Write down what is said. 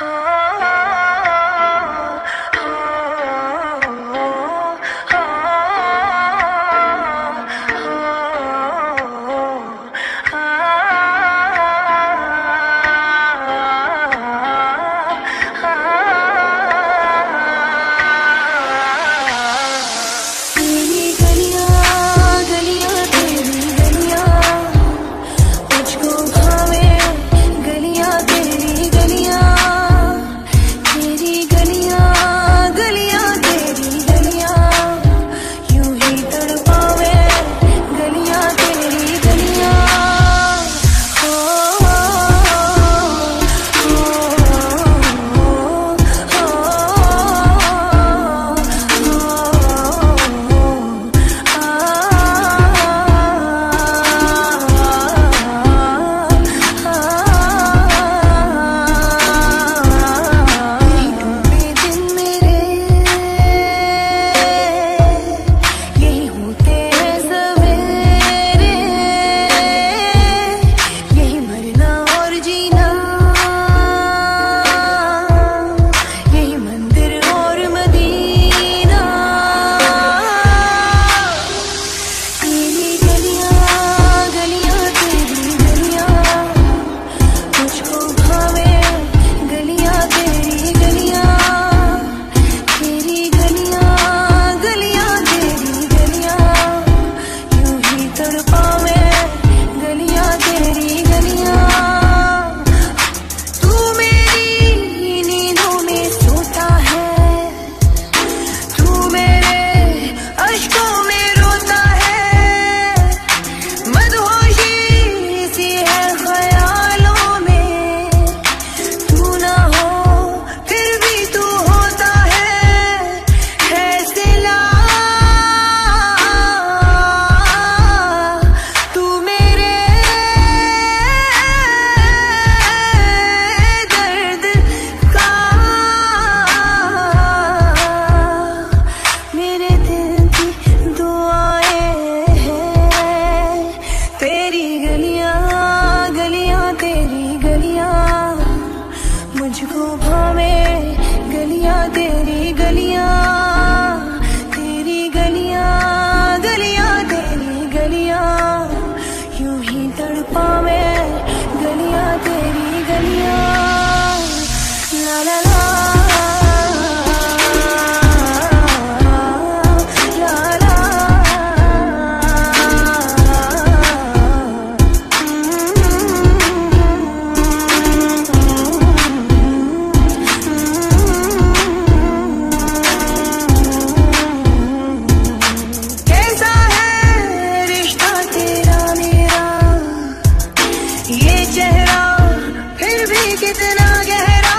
Oh. मुझको भावे गलियाँ तेरी गलियाँ। ये चेहरा फिर भी कितना गहरा